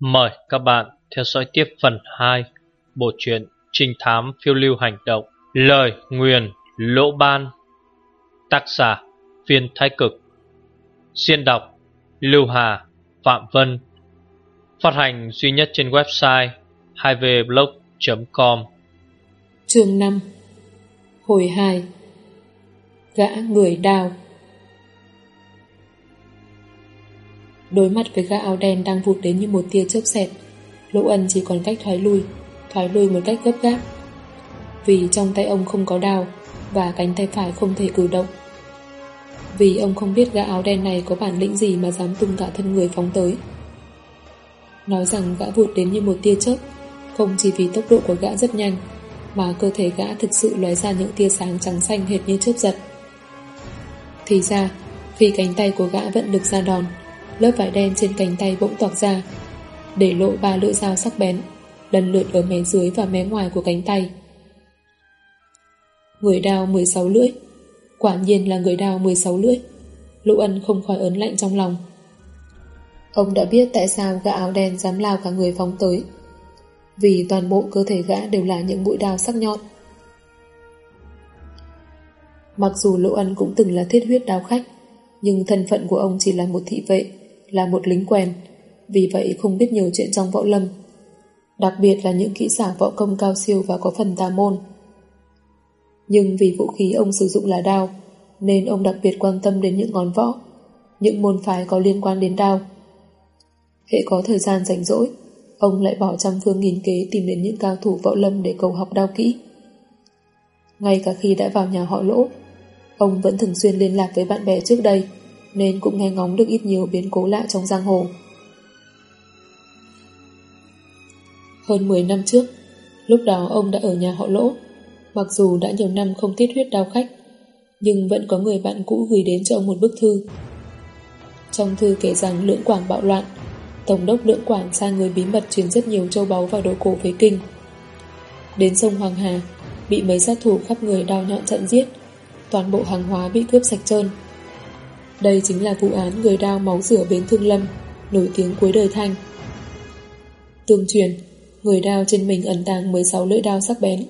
Mời các bạn theo dõi tiếp phần 2 Bộ truyện Trinh thám phiêu lưu hành động, Lời nguyền lỗ ban, Tác giả Viên Thái Cực. Xuyên đọc Lưu Hà, Phạm Vân. Phát hành duy nhất trên website 2vblog.com Chương 5 Hồi 2 Gã người đào. Đối mặt với gã áo đen đang vụt đến như một tia chớp xẹt. Lỗ ân chỉ còn cách thoái lui Thoái lui một cách gấp gáp. Vì trong tay ông không có đao Và cánh tay phải không thể cử động. Vì ông không biết gã áo đen này Có bản lĩnh gì mà dám tung cả thân người phóng tới. Nói rằng gã vụt đến như một tia chớp, Không chỉ vì tốc độ của gã rất nhanh, Mà cơ thể gã thực sự lóe ra những tia sáng trắng xanh hệt như chớp giật. Thì ra, Khi cánh tay của gã vẫn được ra đòn lớp vải đen trên cánh tay bỗng toạc ra, để lộ ba lưỡi dao sắc bén, lần lượt ở mé dưới và mé ngoài của cánh tay. Người đao 16 lưỡi, quả nhiên là người đao 16 lưỡi. Lũ ân không khỏi ớn lạnh trong lòng. Ông đã biết tại sao gã áo đen dám lao cả người phóng tới. Vì toàn bộ cơ thể gã đều là những mũi đao sắc nhọn. Mặc dù Lỗ Ân cũng từng là thiết huyết đao khách, nhưng thân phận của ông chỉ là một thị vệ, là một lính quen, vì vậy không biết nhiều chuyện trong võ lâm. Đặc biệt là những kỹ xảo võ công cao siêu và có phần tà môn. Nhưng vì vũ khí ông sử dụng là đao, nên ông đặc biệt quan tâm đến những ngón võ, những môn phái có liên quan đến đao. Hệ có thời gian rảnh rỗi, ông lại bỏ trăm phương nghìn kế tìm đến những cao thủ võ lâm để cầu học đao kỹ. Ngay cả khi đã vào nhà họ lỗ, ông vẫn thường xuyên liên lạc với bạn bè trước đây, nên cũng nghe ngóng được ít nhiều biến cố lạ trong giang hồ. Hơn 10 năm trước, lúc đó ông đã ở nhà họ lỗ, mặc dù đã nhiều năm không tiết huyết đau khách, nhưng vẫn có người bạn cũ gửi đến cho ông một bức thư. Trong thư kể rằng lưỡng quảng bạo loạn, Tổng đốc lưỡng quảng sai người bí mật truyền rất nhiều châu báu vào đồ cổ về kinh. Đến sông Hoàng Hà, bị mấy sát thủ khắp người đao nhọn trận giết, toàn bộ hàng hóa bị cướp sạch trơn. Đây chính là vụ án người đao máu rửa bến Thương Lâm, nổi tiếng cuối đời Thanh. Tương truyền, người đao trên mình ẩn tàng 16 lưỡi đao sắc bén.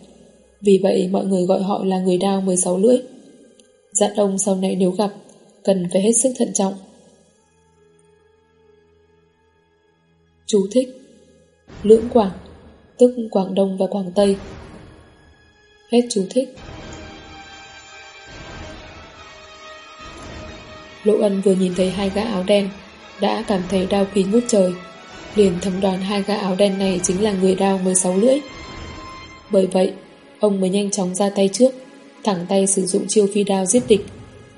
Vì vậy mọi người gọi họ là người đao 16 lưỡi. Dạ Dặn ông sau này nếu gặp, cần phải hết sức thận trọng. Chú thích Lưỡng Quảng, tức Quảng Đông và Quảng Tây. Hết chú thích. Lỗ Ân vừa nhìn thấy hai gã áo đen, đã cảm thấy đau khí ngút trời. Liền thầm đoán hai gã áo đen này chính là người đao 16 lưỡi. Bởi vậy, ông mới nhanh chóng ra tay trước, thẳng tay sử dụng chiêu phi đao giết địch,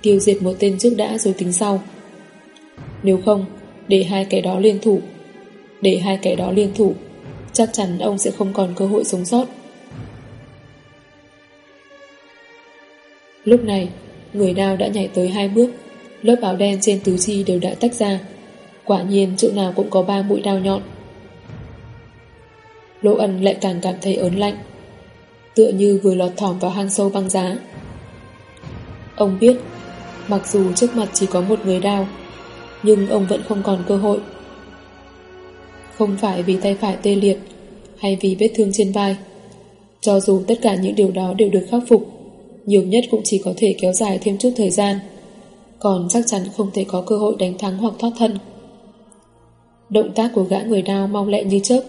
tiêu diệt một tên trước đã rồi tính sau. Nếu không, để hai kẻ đó liên thủ, để hai kẻ đó liên thủ, chắc chắn ông sẽ không còn cơ hội sống sót. Lúc này, người đao đã nhảy tới hai bước Lớp áo đen trên tứ chi đều đã tách ra. Quả nhiên, chỗ nào cũng có ba mũi đao nhọn. Lỗ ẩn lại càng cảm thấy ớn lạnh, Tựa như vừa lọt thỏm vào hang sâu băng giá. Ông biết, Mặc dù trước mặt chỉ có một người đao, Nhưng ông vẫn không còn cơ hội. Không phải vì tay phải tê liệt Hay vì vết thương trên vai, Cho dù tất cả những điều đó đều được khắc phục, Nhiều nhất cũng chỉ có thể kéo dài thêm chút thời gian còn chắc chắn không thể có cơ hội đánh thắng hoặc thoát thân. Động tác của gã người đao mau lẹ như chớp,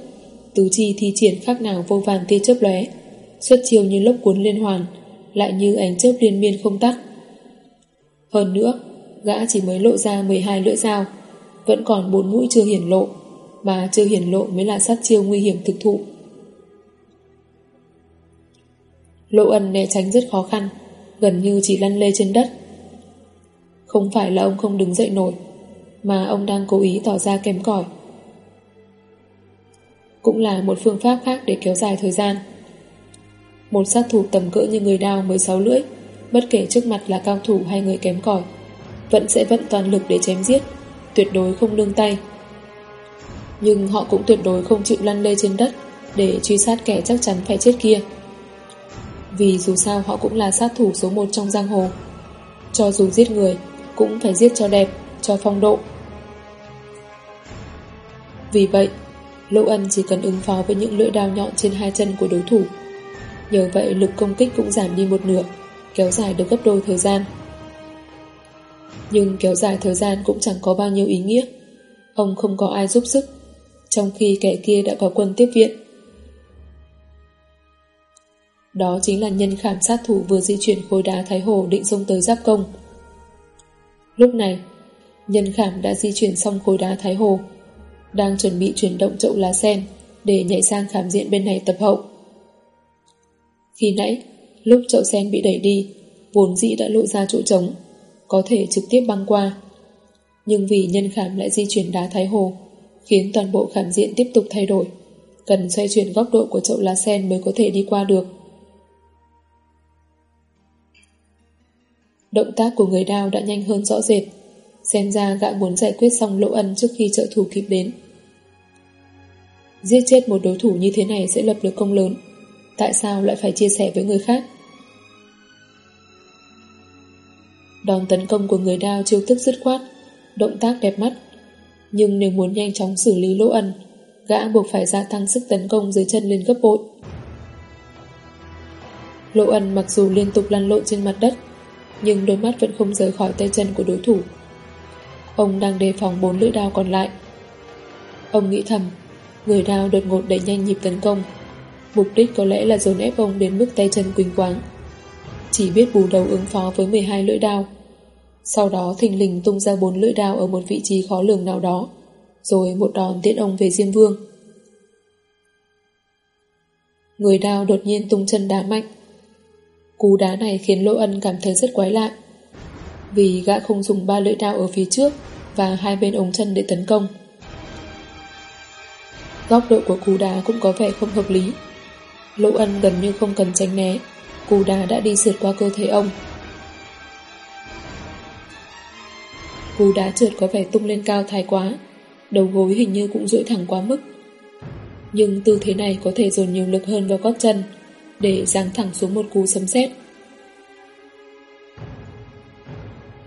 tứ chi thi triển khác nào vô vàn tia chớp lóe, xuất chiêu như lốc cuốn liên hoàn, lại như ánh chớp liên miên không tắt. Hơn nữa, gã chỉ mới lộ ra 12 lưỡi dao, vẫn còn bốn mũi chưa hiển lộ, mà chưa hiển lộ mới là sát chiêu nguy hiểm thực thụ. Lộ ẩn né tránh rất khó khăn, gần như chỉ lăn lê trên đất, không phải là ông không đứng dậy nổi, Mà ông đang cố ý tỏ ra kém cỏi. Cũng là một phương pháp khác để kéo dài thời gian. Một sát thủ tầm cỡ như người đao 16 lưỡi, Bất kể trước mặt là cao thủ hay người kém cỏi, Vẫn sẽ vận toàn lực để chém giết, Tuyệt đối không nương tay. Nhưng họ cũng tuyệt đối không chịu lăn lê trên đất Để truy sát kẻ chắc chắn phải chết kia. Vì dù sao họ cũng là sát thủ số 1 trong giang hồ. Cho dù giết người cũng phải giết cho đẹp, cho phong độ. Vì vậy, Lỗ ân chỉ cần ứng phó với những lưỡi đao nhọn trên hai chân của đối thủ. Nhờ vậy lực công kích cũng giảm đi một nửa, kéo dài được gấp đôi thời gian. Nhưng kéo dài thời gian cũng chẳng có bao nhiêu ý nghĩa. Ông không có ai giúp sức, trong khi kẻ kia đã có quân tiếp viện. Đó chính là nhân khảm sát thủ vừa di chuyển khối đá Thái Hồ định xông tới giáp công. Lúc này, nhân khảm đã di chuyển xong khối đá Thái Hồ, đang chuẩn bị chuyển động chậu lá sen để nhảy sang khảm diện bên này tập hậu. Khi nãy, lúc chậu sen bị đẩy đi, vốn dĩ đã lộ ra chỗ trống, có thể trực tiếp băng qua. Nhưng vì nhân khảm lại di chuyển đá Thái Hồ, khiến toàn bộ khảm diện tiếp tục thay đổi, cần xoay chuyển góc độ của chậu lá sen mới có thể đi qua được. Động tác của người đao đã nhanh hơn rõ rệt, xem ra gã muốn giải quyết xong lỗ ân trước khi trợ thủ kịp đến. Giết chết một đối thủ như thế này sẽ lập được công lớn, tại sao lại phải chia sẻ với người khác? Đòn tấn công của người đao chiêu thức dứt khoát, động tác đẹp mắt. Nhưng nếu muốn nhanh chóng xử lý lỗ ân, gã buộc phải gia tăng sức tấn công dưới chân lên gấp bội. Lỗ ân mặc dù liên tục lăn lộn trên mặt đất, nhưng đôi mắt vẫn không rời khỏi tay chân của đối thủ. Ông đang đề phòng bốn lưỡi đao còn lại. Ông nghĩ thầm, người đao đột ngột đẩy nhanh nhịp tấn công. Mục đích có lẽ là dồn ép ông đến mức tay chân quỳnh quáng. Chỉ biết bù đầu ứng phó với 12 lưỡi đao. Sau đó thình lình tung ra bốn lưỡi đao ở một vị trí khó lường nào đó, rồi một đòn tiễn ông về Diêm Vương. Người đao đột nhiên tung chân đá mạnh, Cú đá này khiến Lỗ Ân cảm thấy rất quái lạ. Vì gã không dùng ba lưỡi đao ở phía trước và hai bên ống chân để tấn công. Góc độ của cú đá cũng có vẻ không hợp lý. Lỗ Ân gần như không cần tránh né, cú đá đã đi sượt qua cơ thể ông. Cú đá trượt có vẻ tung lên cao thái quá, đầu gối hình như cũng duỗi thẳng quá mức. Nhưng tư thế này có thể dồn nhiều lực hơn vào gót chân, để giáng thẳng xuống một cú sấm sét.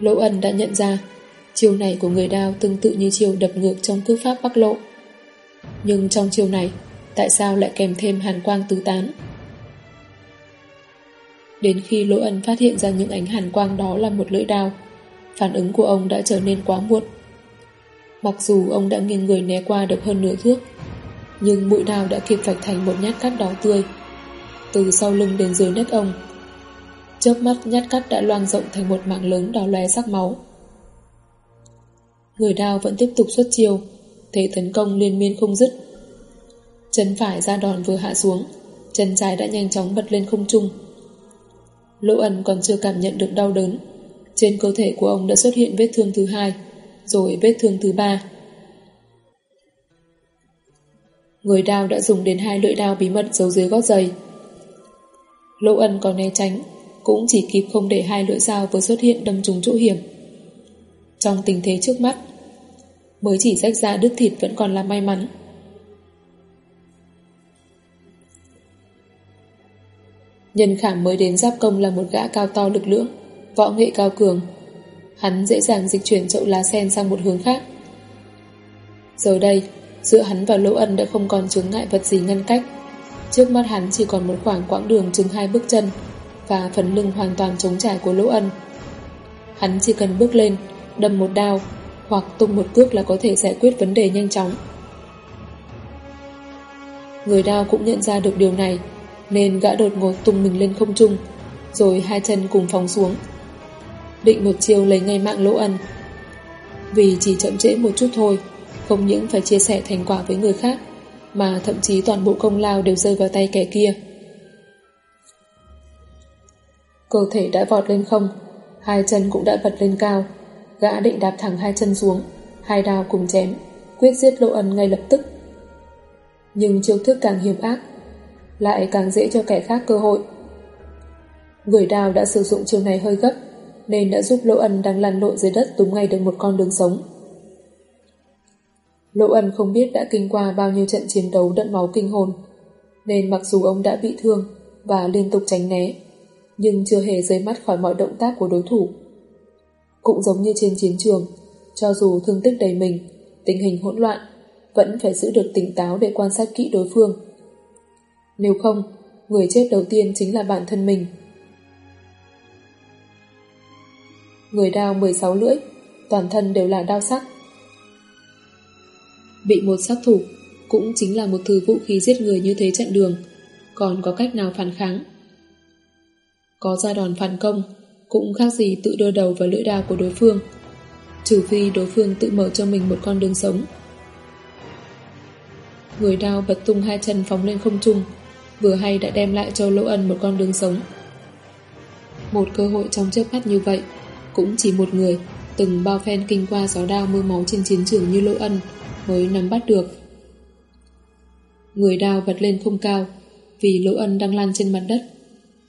Lỗ ẩn đã nhận ra chiều này của người đao tương tự như chiều đập ngược trong cước pháp Bắc Lộ. Nhưng trong chiều này, tại sao lại kèm thêm hàn quang tứ tán? Đến khi Lỗ ẩn phát hiện ra những ánh hàn quang đó là một lưỡi đao, phản ứng của ông đã trở nên quá muộn. Mặc dù ông đã nghiêng người né qua được hơn nửa thước, nhưng mũi đao đã kịp vạch thành một nhát cắt đỏ tươi từ sau lưng đến dưới đất ông. Chớp mắt nhát cắt đã loang rộng thành một mạng lớn đỏ lóe sắc máu. Người đao vẫn tiếp tục xuất chiêu, thế tấn công liên miên không dứt. Chân phải ra đòn vừa hạ xuống, chân trái đã nhanh chóng bật lên không trung. Lỗ ẩn còn chưa cảm nhận được đau đớn. Trên cơ thể của ông đã xuất hiện vết thương thứ hai, rồi vết thương thứ ba. Người đao đã dùng đến hai lưỡi đao bí mật giấu dưới gót giày, Lỗ ân còn né tránh, cũng chỉ kịp không để hai lưỡi dao vừa xuất hiện đâm trúng chỗ hiểm. Trong tình thế trước mắt, mới chỉ rách ra đứt thịt vẫn còn là may mắn. Nhân khảm mới đến giáp công là một gã cao to lực lưỡng, võ nghệ cao cường. Hắn dễ dàng dịch chuyển chậu lá sen sang một hướng khác. Giờ đây, giữa hắn và Lỗ Ân đã không còn chướng ngại vật gì ngăn cách. Trước mắt hắn chỉ còn một khoảng quãng đường chừng hai bước chân và phần lưng hoàn toàn trống trải của Lỗ Ân. Hắn chỉ cần bước lên, đâm một đao hoặc tung một cước là có thể giải quyết vấn đề nhanh chóng. Người đao cũng nhận ra được điều này nên gã đột ngột tung mình lên không trung rồi hai chân cùng phóng xuống. Định một chiêu lấy ngay mạng Lỗ Ân. Vì chỉ chậm trễ một chút thôi, không những phải chia sẻ thành quả với người khác mà thậm chí toàn bộ công lao đều rơi vào tay kẻ kia. Cơ thể đã vọt lên không, hai chân cũng đã bật lên cao, gã định đạp thẳng hai chân xuống, hai đao cùng chém, quyết giết Lộ Ân ngay lập tức. Nhưng chiêu thức càng hiểm ác, lại càng dễ cho kẻ khác cơ hội. Người đào đã sử dụng chiêu này hơi gấp, nên đã giúp Lỗ Ân đang lăn lộn dưới đất túm ngay được một con đường sống. Lỗ ân không biết đã kinh qua bao nhiêu trận chiến đấu đẫm máu kinh hồn, nên mặc dù ông đã bị thương và liên tục tránh né, nhưng chưa hề rơi mắt khỏi mọi động tác của đối thủ. Cũng giống như trên chiến trường, cho dù thương tích đầy mình, tình hình hỗn loạn, vẫn phải giữ được tỉnh táo để quan sát kỹ đối phương. Nếu không, người chết đầu tiên chính là bản thân mình. Người đao 16 lưỡi, toàn thân đều là đao sắc. Bị một sát thủ cũng chính là một thứ vũ khí giết người như thế chặn đường, còn có cách nào phản kháng? Có ra đòn phản công, cũng khác gì tự đưa đầu vào lưỡi đao của đối phương, trừ phi đối phương tự mở cho mình một con đường sống. Người đao bật tung hai chân phóng lên không trung, vừa hay đã đem lại cho Lỗ Ân một con đường sống. Một cơ hội trong chớp mắt như vậy, cũng chỉ một người từng bao phen kinh qua gió đao mưa máu trên chiến trường như Lỗ Ân mới nắm bắt được. Người đao bật lên không cao, vì Lỗ Ân đang lăn trên mặt đất.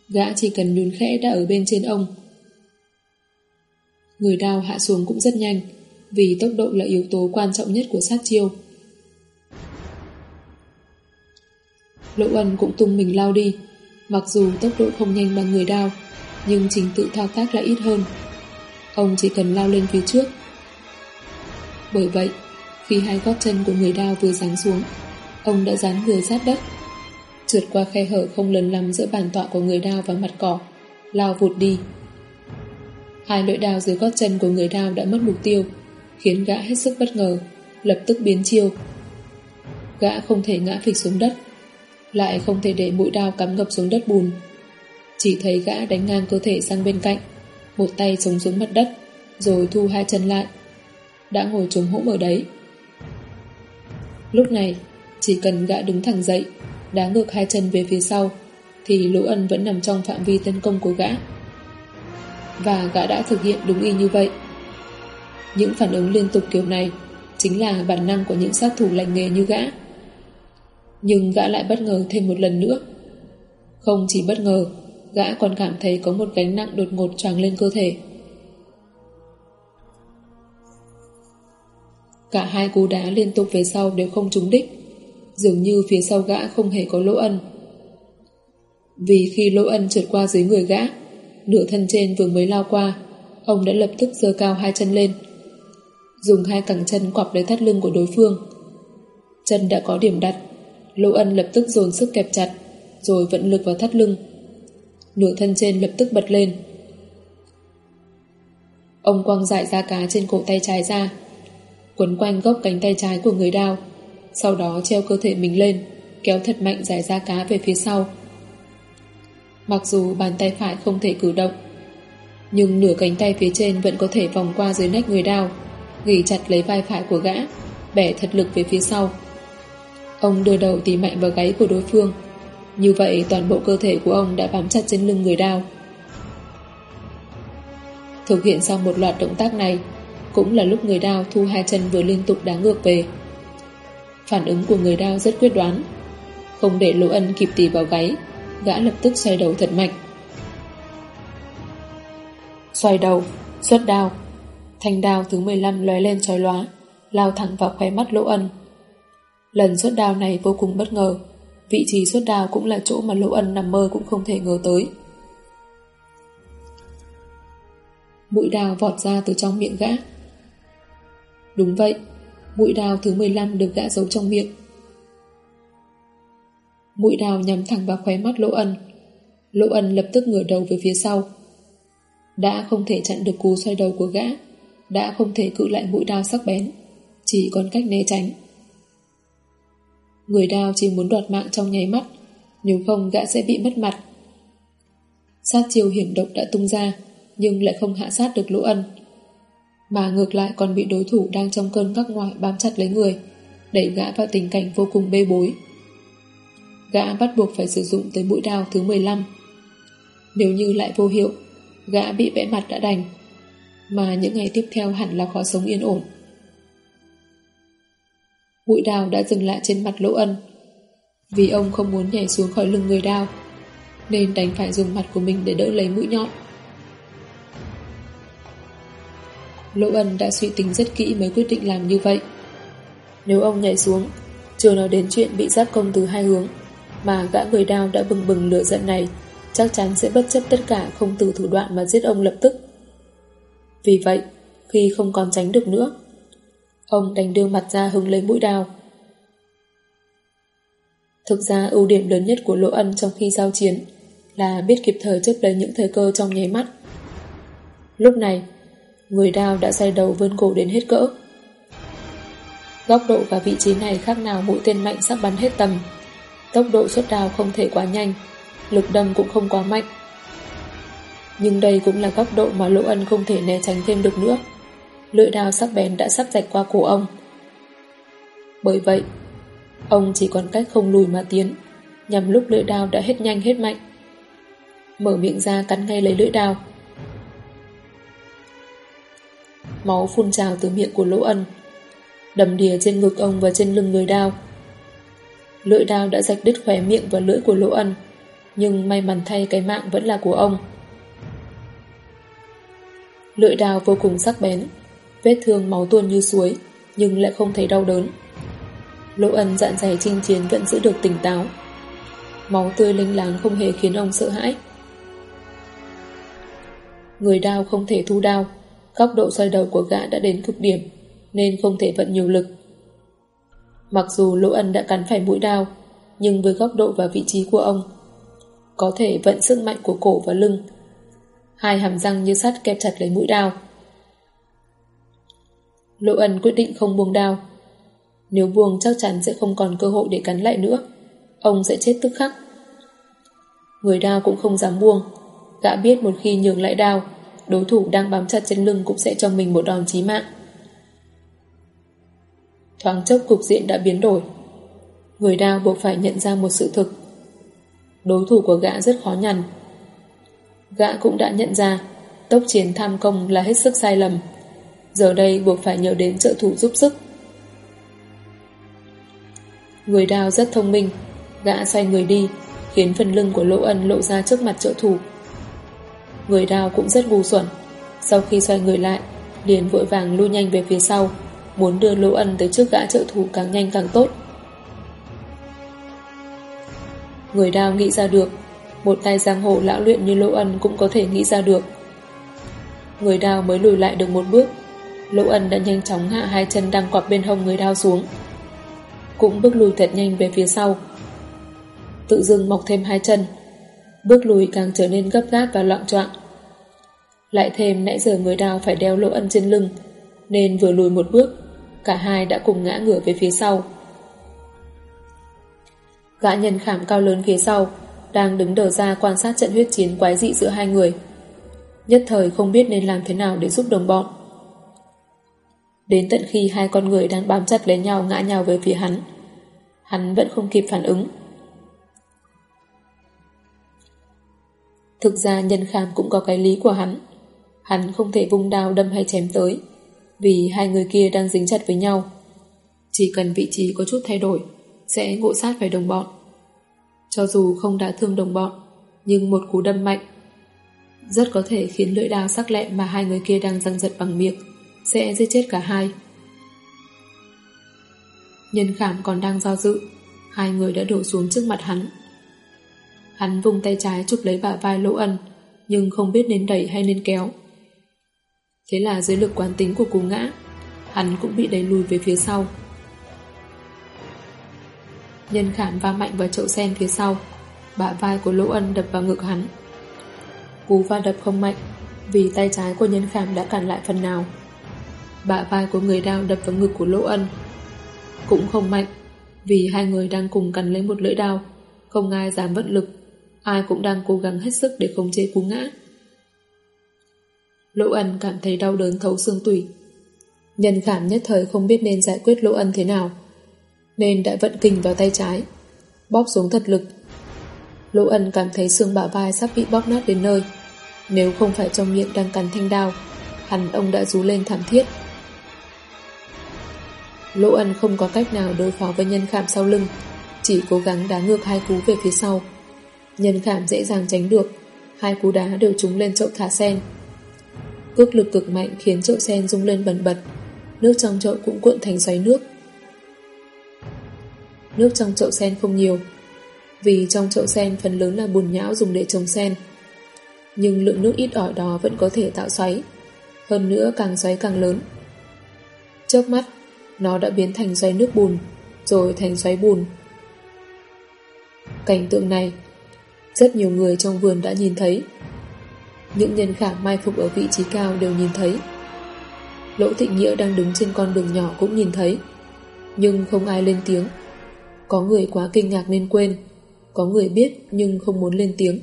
Gã chỉ cần nhún khẽ đã ở bên trên ông. Người đao hạ xuống cũng rất nhanh, vì tốc độ là yếu tố quan trọng nhất của sát chiêu. Lỗ Ân cũng tung mình lao đi, mặc dù tốc độ không nhanh bằng người đao, nhưng trình tự thao tác lại ít hơn. Ông chỉ cần lao lên phía trước. Bởi vậy, khi hai gót chân của người đao vừa giáng xuống, ông đã dán người sát đất. Trượt qua khe hở không lần lắm giữa bàn tọa của người đao và mặt cỏ, lao vụt đi. Hai lưỡi đao dưới gót chân của người đao đã mất mục tiêu, khiến gã hết sức bất ngờ, lập tức biến chiêu. Gã không thể ngã phịch xuống đất, lại không thể để mũi đao cắm ngập xuống đất bùn. Chỉ thấy gã đánh ngang cơ thể sang bên cạnh, một tay chống xuống mặt đất, rồi thu hai chân lại. Đã ngồi trống hỗn ở đấy. Lúc này, chỉ cần gã đứng thẳng dậy, đá ngược hai chân về phía sau, thì Lỗ Ân vẫn nằm trong phạm vi tấn công của gã. Và gã đã thực hiện đúng y như vậy. Những phản ứng liên tục kiểu này chính là bản năng của những sát thủ lành nghề như gã. Nhưng gã lại bất ngờ thêm một lần nữa. Không chỉ bất ngờ, gã còn cảm thấy có một gánh nặng đột ngột tràng lên cơ thể. Cả hai cú đá liên tục về sau đều không trúng đích. Dường như phía sau gã không hề có lỗ ân. Vì khi lỗ ân trượt qua dưới người gã, nửa thân trên vừa mới lao qua, ông đã lập tức giơ cao hai chân lên. Dùng hai cẳng chân quặp lấy thắt lưng của đối phương. Chân đã có điểm đặt, lỗ ân lập tức dồn sức kẹp chặt, rồi vận lực vào thắt lưng. Nửa thân trên lập tức bật lên. Ông quăng dại da cá trên cổ tay trái ra, quấn quanh gốc cánh tay trái của người đao, sau đó treo cơ thể mình lên, kéo thật mạnh giải ra cá về phía sau. Mặc dù bàn tay phải không thể cử động, nhưng nửa cánh tay phía trên vẫn có thể vòng qua dưới nách người đao, ghi chặt lấy vai phải của gã, bẻ thật lực về phía sau. Ông đưa đầu tỉ mạnh vào gáy của đối phương, như vậy toàn bộ cơ thể của ông đã bám chặt trên lưng người đao. Thực hiện xong một loạt động tác này, cũng là lúc người đao thu hai chân vừa liên tục đá ngược về. Phản ứng của người đao rất quyết đoán. Không để Lỗ Ân kịp tì vào gáy, gã lập tức xoay đầu thật mạnh. Xoay đầu, xuất đao. Thanh đao thứ 15 lóe lên trói lóa, lao thẳng vào khóe mắt Lỗ Ân. Lần xuất đao này vô cùng bất ngờ, vị trí xuất đao cũng là chỗ mà Lỗ Ân nằm mơ cũng không thể ngờ tới. Mũi đao vọt ra từ trong miệng gã. Đúng vậy, mũi đào thứ 15 được gã giấu trong miệng. Mũi đào nhắm thẳng vào khóe mắt Lỗ Ân. Lỗ Ân lập tức ngửa đầu về phía sau. Đã không thể chặn được cú xoay đầu của gã, đã không thể cự lại mũi đao sắc bén, chỉ còn cách né tránh. Người đao chỉ muốn đoạt mạng trong nháy mắt, nếu không gã sẽ bị mất mặt. Sát chiêu hiểm độc đã tung ra, nhưng lại không hạ sát được Lỗ Ân mà ngược lại còn bị đối thủ đang trong cơn các ngoại bám chặt lấy người, đẩy gã vào tình cảnh vô cùng bê bối. Gã bắt buộc phải sử dụng tới mũi đào thứ 15. Nếu như lại vô hiệu, gã bị vẽ mặt đã đành, mà những ngày tiếp theo hẳn là khó sống yên ổn. Mũi đào đã dừng lại trên mặt lỗ ân, vì ông không muốn nhảy xuống khỏi lưng người đao, nên đành phải dùng mặt của mình để đỡ lấy mũi nhọn. Lỗ Ân đã suy tính rất kỹ mới quyết định làm như vậy. Nếu ông nhảy xuống, chưa nói đến chuyện bị giáp công từ hai hướng, mà gã người đao đã bừng bừng lửa giận này, chắc chắn sẽ bất chấp tất cả không từ thủ đoạn mà giết ông lập tức. Vì vậy, khi không còn tránh được nữa, ông đành đưa mặt ra hứng lấy mũi đao, Thực ra ưu điểm lớn nhất của Lỗ Ân trong khi giao chiến là biết kịp thời chấp lấy những thời cơ trong nháy mắt. Lúc này, người đao đã xoay đầu vươn cổ đến hết cỡ. Góc độ và vị trí này khác nào mũi tên mạnh sắp bắn hết tầm. Tốc độ xuất đao không thể quá nhanh, lực đâm cũng không quá mạnh. Nhưng đây cũng là góc độ mà Lỗ Ân không thể né tránh thêm được nữa. Lưỡi đao sắc bén đã sắp rạch qua cổ ông. Bởi vậy, ông chỉ còn cách không lùi mà tiến, nhằm lúc lưỡi đao đã hết nhanh hết mạnh. Mở miệng ra cắn ngay lấy lưỡi đao. Máu phun trào từ miệng của Lỗ Ân, đầm đìa trên ngực ông và trên lưng người đao. Lưỡi đao đã rạch đứt khóe miệng và lưỡi của Lỗ Ân, nhưng may mắn thay cái mạng vẫn là của ông. Lưỡi đao vô cùng sắc bén, vết thương máu tuôn như suối, nhưng lại không thấy đau đớn. Lỗ ân dạn dày chinh chiến vẫn giữ được tỉnh táo. Máu tươi linh láng không hề khiến ông sợ hãi. Người đao không thể thu đao, góc độ xoay đầu của gã đã đến cực điểm, nên không thể vận nhiều lực. Mặc dù Lỗ Ân đã cắn phải mũi đao, nhưng với góc độ và vị trí của ông, có thể vận sức mạnh của cổ và lưng. Hai hàm răng như sắt kẹp chặt lấy mũi đao. Lỗ Ân quyết định không buông đao. Nếu buông chắc chắn sẽ không còn cơ hội để cắn lại nữa. Ông sẽ chết tức khắc. Người đao cũng không dám buông. Gã biết một khi nhường lại đao, đối thủ đang bám chặt trên lưng cũng sẽ cho mình một đòn chí mạng. Thoáng chốc cục diện đã biến đổi. Người đao buộc phải nhận ra một sự thực. Đối thủ của gã rất khó nhằn. Gã cũng đã nhận ra tốc chiến tham công là hết sức sai lầm. Giờ đây buộc phải nhờ đến trợ thủ giúp sức. Người đao rất thông minh, gã xoay người đi, khiến phần lưng của Lỗ Ân lộ ra trước mặt trợ thủ. Người đao cũng rất ngu xuẩn, sau khi xoay người lại, liền vội vàng lui nhanh về phía sau, muốn đưa Lỗ Ân tới trước gã trợ thủ càng nhanh càng tốt. Người đao nghĩ ra được, một tay giang hồ lão luyện như Lỗ Ân cũng có thể nghĩ ra được. Người đao mới lùi lại được một bước, Lỗ Ân đã nhanh chóng hạ hai chân đang quặp bên hông người đao xuống. Cũng bước lùi thật nhanh về phía sau. Tự dưng mọc thêm hai chân. Bước lùi càng trở nên gấp gáp và loạn trọng. Lại thêm nãy giờ người đao phải đeo Lỗ Ân trên lưng, nên vừa lùi một bước, cả hai đã cùng ngã ngửa về phía sau. Gã nhân khảm cao lớn phía sau, đang đứng đờ ra quan sát trận huyết chiến quái dị giữa hai người. Nhất thời không biết nên làm thế nào để giúp đồng bọn. Đến tận khi hai con người đang bám chặt lấy nhau ngã nhau về phía hắn. Hắn vẫn không kịp phản ứng. Thực ra nhân khám cũng có cái lý của hắn. Hắn không thể vung đao đâm hay chém tới, vì hai người kia đang dính chặt với nhau. Chỉ cần vị trí có chút thay đổi, sẽ ngộ sát phải đồng bọn. Cho dù không đã thương đồng bọn, nhưng một cú đâm mạnh rất có thể khiến lưỡi đao sắc lẹm mà hai người kia đang răng giật bằng miệng sẽ giết chết cả hai. Nhân khảm còn đang do dự, hai người đã đổ xuống trước mặt hắn. Hắn vùng tay trái chụp lấy bả vai lỗ ân, nhưng không biết nên đẩy hay nên kéo. Thế là dưới lực quán tính của cú ngã, hắn cũng bị đẩy lùi về phía sau. Nhân khảm va mạnh vào chậu sen phía sau, bả vai của lỗ ân đập vào ngực hắn. Cú va đập không mạnh, vì tay trái của nhân khảm đã cản lại phần nào. Bả vai của người đao đập vào ngực của Lỗ Ân. Cũng không mạnh, vì hai người đang cùng cắn lấy một lưỡi đao, không ai dám bất lực, ai cũng đang cố gắng hết sức để khống chế cú ngã. Lỗ Ân cảm thấy đau đớn thấu xương tủy. Nhân khảm nhất thời không biết nên giải quyết Lỗ Ân thế nào, nên đã vận kình vào tay trái, bóp xuống thật lực. Lỗ Ân cảm thấy xương bả vai sắp bị bóp nát đến nơi. Nếu không phải trong miệng đang cắn thanh đao, hẳn ông đã rú lên thảm thiết. Lỗ ân không có cách nào đối phó với nhân khảm sau lưng, chỉ cố gắng đá ngược hai cú về phía sau. Nhân khảm dễ dàng tránh được, hai cú đá đều trúng lên chậu thả sen. Cước lực cực mạnh khiến chậu sen rung lên bần bật, nước trong chậu cũng cuộn thành xoáy nước. Nước trong chậu sen không nhiều, vì trong chậu sen phần lớn là bùn nhão dùng để trồng sen. Nhưng lượng nước ít ỏi đó vẫn có thể tạo xoáy, hơn nữa càng xoáy càng lớn. Chớp mắt, nó đã biến thành xoáy nước bùn, rồi thành xoáy bùn. Cảnh tượng này, rất nhiều người trong vườn đã nhìn thấy. Những nhân khảm mai phục ở vị trí cao đều nhìn thấy. Lỗ thịnh Nghĩa đang đứng trên con đường nhỏ cũng nhìn thấy. Nhưng không ai lên tiếng. Có người quá kinh ngạc nên quên. Có người biết nhưng không muốn lên tiếng.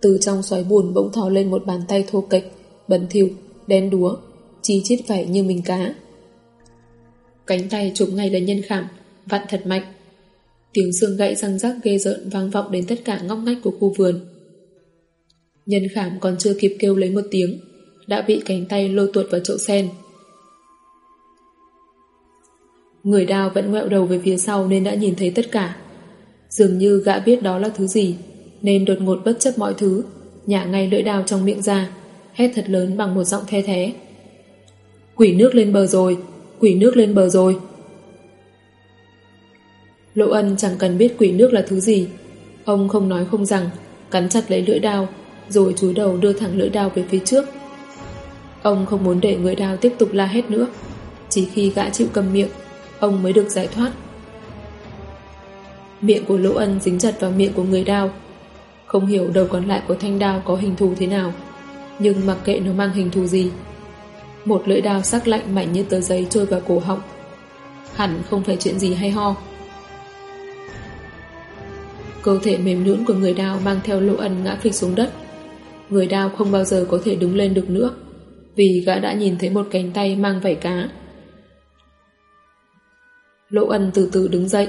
Từ trong xoáy buồn bỗng thò lên một bàn tay thô kệch bẩn thỉu, đen đúa, chi chít vảy như mình cá. Cánh tay chụp ngay lên nhân khảm, vặn thật mạnh. Tiếng xương gãy răng rắc ghê rợn vang vọng đến tất cả ngóc ngách của khu vườn. Nhân khảm còn chưa kịp kêu lấy một tiếng, đã bị cánh tay lôi tuột vào chậu sen. Người đào vẫn ngoẹo đầu về phía sau nên đã nhìn thấy tất cả. Dường như gã biết đó là thứ gì, nên đột ngột bất chấp mọi thứ, nhả ngay lưỡi đào trong miệng ra, hét thật lớn bằng một giọng the thế. Quỷ nước lên bờ rồi, quỷ nước lên bờ rồi. Lộ ân chẳng cần biết quỷ nước là thứ gì. Ông không nói không rằng, cắn chặt lấy lưỡi đao, rồi chúi đầu đưa thẳng lưỡi đao về phía trước. Ông không muốn để người đao tiếp tục la hét nữa. Chỉ khi gã chịu cầm miệng, ông mới được giải thoát. Miệng của Lỗ Ân dính chặt vào miệng của người đao. Không hiểu đầu còn lại của thanh đao có hình thù thế nào, nhưng mặc kệ nó mang hình thù gì. Một lưỡi đao sắc lạnh mạnh như tờ giấy trôi vào cổ họng. Hẳn không phải chuyện gì hay ho. Cơ thể mềm nhũn của người đao mang theo Lỗ Ân ngã phịch xuống đất. Người đao không bao giờ có thể đứng lên được nữa vì gã đã nhìn thấy một cánh tay mang vảy cá. Lỗ ân từ từ đứng dậy,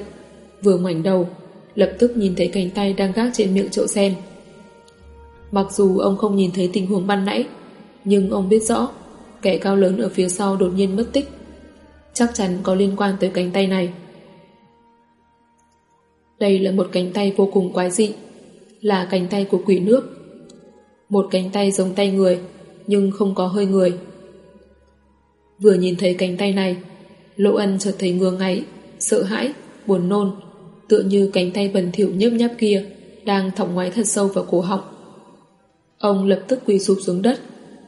vừa ngoảnh đầu, lập tức nhìn thấy cánh tay đang gác trên miệng chậu sen. Mặc dù ông không nhìn thấy tình huống ban nãy, nhưng ông biết rõ kẻ cao lớn ở phía sau đột nhiên mất tích. Chắc chắn có liên quan tới cánh tay này. Đây là một cánh tay vô cùng quái dị, là cánh tay của quỷ nước. Một cánh tay giống tay người, nhưng không có hơi người. Vừa nhìn thấy cánh tay này, Lỗ Ân chợt thấy ngừa ngáy, sợ hãi, buồn nôn, tựa như cánh tay bẩn thỉu nhấp nháp kia đang thọc ngoái thật sâu vào cổ họng. Ông lập tức quỳ sụp xuống đất,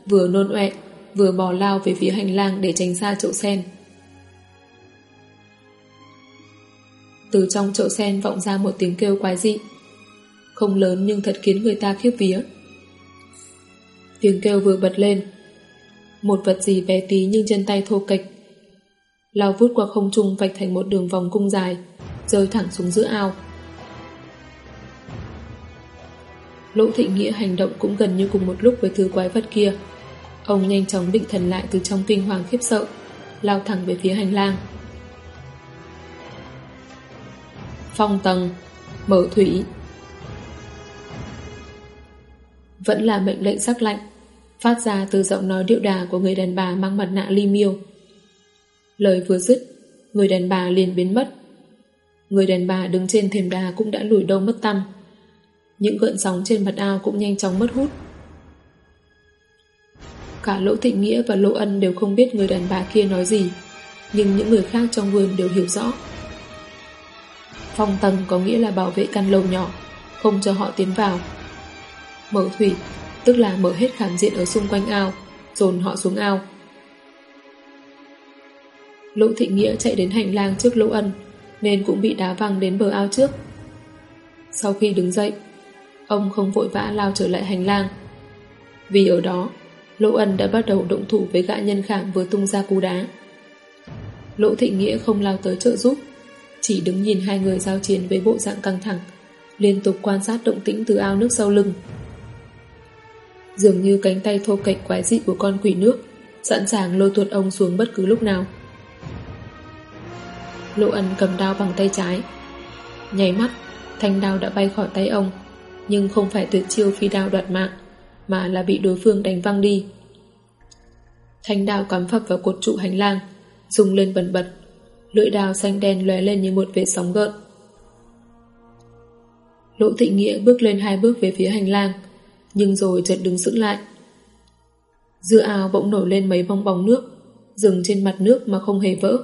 vừa nôn ọe, vừa bò lao về phía hành lang để tránh xa chậu sen. Từ trong chậu sen vọng ra một tiếng kêu quái dị. Không lớn nhưng thật khiến người ta khiếp vía. Tiếng kêu vừa bật lên. Một vật gì bé tí nhưng chân tay thô kịch. Lao vút qua không trung vạch thành một đường vòng cung dài, rơi thẳng xuống giữa ao. Lỗ Thị Nghĩa hành động cũng gần như cùng một lúc với thứ quái vật kia. Ông nhanh chóng định thần lại từ trong kinh hoàng khiếp sợ, lao thẳng về phía hành lang. Phong tầng, mở thủy. Vẫn là mệnh lệnh sắc lạnh phát ra từ giọng nói điệu đà của người đàn bà mang mặt nạ ly miêu. Lời vừa dứt, người đàn bà liền biến mất. Người đàn bà đứng trên thềm đà cũng đã lùi đâu mất tâm. Những gợn sóng trên mặt ao cũng nhanh chóng mất hút. Cả Lỗ Thịnh Nghĩa và Lỗ Ân đều không biết người đàn bà kia nói gì, nhưng những người khác trong vườn đều hiểu rõ. Phong tầng có nghĩa là bảo vệ căn lầu nhỏ, không cho họ tiến vào. Mở thủy tức là mở hết khảm diện ở xung quanh ao, dồn họ xuống ao. Lỗ Thị Nghĩa chạy đến hành lang trước Lỗ Ân, nên cũng bị đá văng đến bờ ao trước. Sau khi đứng dậy, ông không vội vã lao trở lại hành lang. Vì ở đó, Lỗ Ân đã bắt đầu động thủ với gã nhân khảm vừa tung ra cú đá. Lỗ Thị Nghĩa không lao tới trợ giúp, chỉ đứng nhìn hai người giao chiến với bộ dạng căng thẳng, liên tục quan sát động tĩnh từ ao nước sau lưng. Dường như cánh tay thô kệch quái dị của con quỷ nước sẵn sàng lôi tuột ông xuống bất cứ lúc nào. Lộ ẩn cầm đao bằng tay trái. Nháy mắt, thanh đao đã bay khỏi tay ông, nhưng không phải tuyệt chiêu phi đao đoạt mạng, mà là bị đối phương đánh văng đi. Thanh đao cắm phập vào cột trụ hành lang, rung lên bần bật, lưỡi đào xanh đen lóe lên như một vệt sóng gợn. Lỗ Thị Nghĩa bước lên hai bước về phía hành lang, nhưng rồi chợt đứng sững lại. Dưa ao bỗng nổi lên mấy bong bóng nước, dừng trên mặt nước mà không hề vỡ.